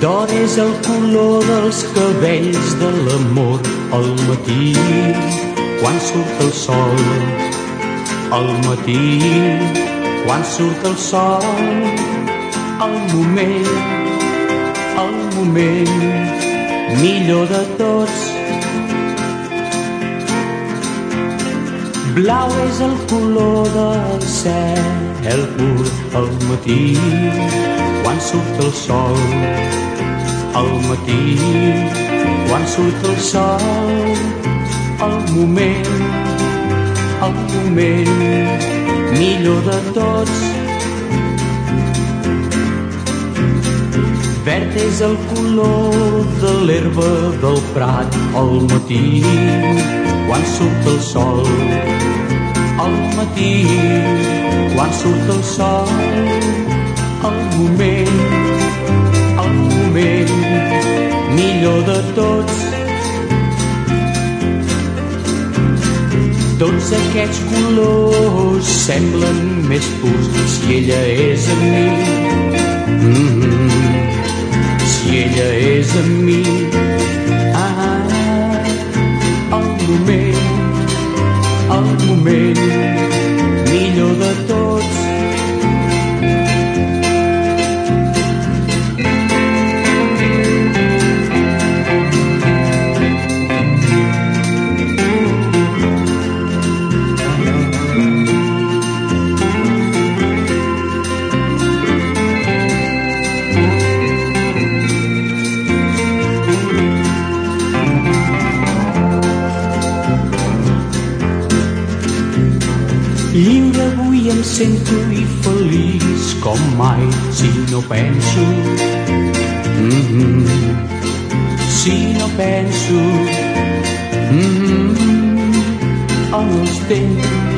el color dels cabells de l'amor al matí, quan surt el sol. Al matí, quan surt el sol, el moment, el moment millor de tots. Blau és el color del cel pur al matí, quan surt el sol al matí, quan surt el sol, el moment, el moment millor de tots. Verd és el color de l'herba del prat al matí, quan surt el sol. Al matí, quan surt el sol, el moment, moment millor de tots. Tots aquests colors semblen més purs si ella és amb mi. Mm -hmm. Ella és amb mi. Ah, el moment, el moment Lliure avui em sento i feliç com mai si no penso. Mm -hmm. Si no penso mm -hmm. en els temps,